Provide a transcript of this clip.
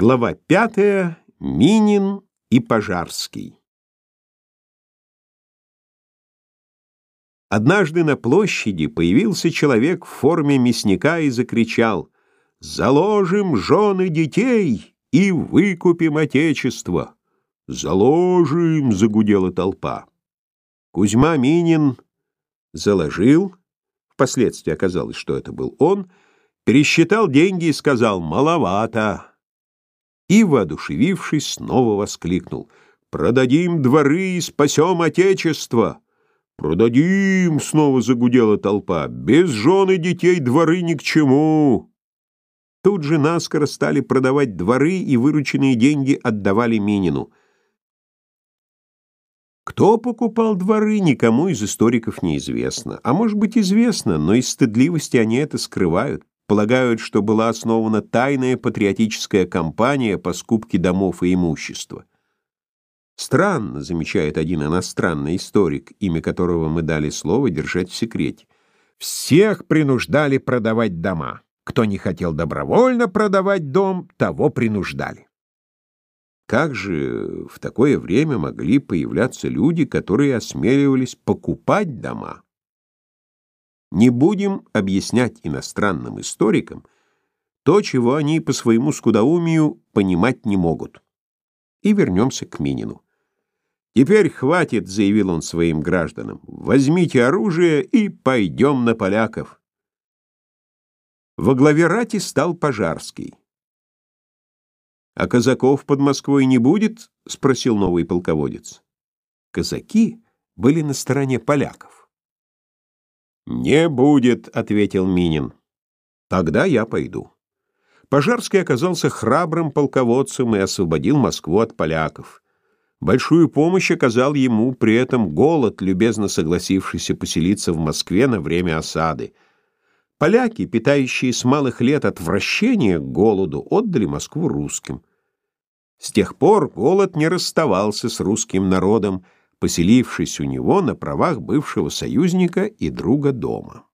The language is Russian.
Глава пятая. Минин и Пожарский. Однажды на площади появился человек в форме мясника и закричал «Заложим жены детей и выкупим Отечество!» «Заложим!» — загудела толпа. Кузьма Минин заложил, впоследствии оказалось, что это был он, пересчитал деньги и сказал «Маловато!» И, воодушевившись, снова воскликнул «Продадим дворы и спасем Отечество!» «Продадим!» — снова загудела толпа. «Без жены детей дворы ни к чему!» Тут же наскоро стали продавать дворы и вырученные деньги отдавали Минину. Кто покупал дворы, никому из историков неизвестно. А может быть, известно, но из стыдливости они это скрывают полагают, что была основана тайная патриотическая кампания по скупке домов и имущества. Странно, замечает один иностранный историк, имя которого мы дали слово держать в секрете. Всех принуждали продавать дома. Кто не хотел добровольно продавать дом, того принуждали. Как же в такое время могли появляться люди, которые осмеливались покупать дома? Не будем объяснять иностранным историкам то, чего они по своему скудоумию понимать не могут. И вернемся к Минину. «Теперь хватит», — заявил он своим гражданам, — «возьмите оружие и пойдем на поляков». Во главе рати стал Пожарский. «А казаков под Москвой не будет?» — спросил новый полководец. Казаки были на стороне поляков. «Не будет», — ответил Минин. «Тогда я пойду». Пожарский оказался храбрым полководцем и освободил Москву от поляков. Большую помощь оказал ему при этом голод, любезно согласившийся поселиться в Москве на время осады. Поляки, питающие с малых лет отвращение к голоду, отдали Москву русским. С тех пор голод не расставался с русским народом, поселившись у него на правах бывшего союзника и друга дома.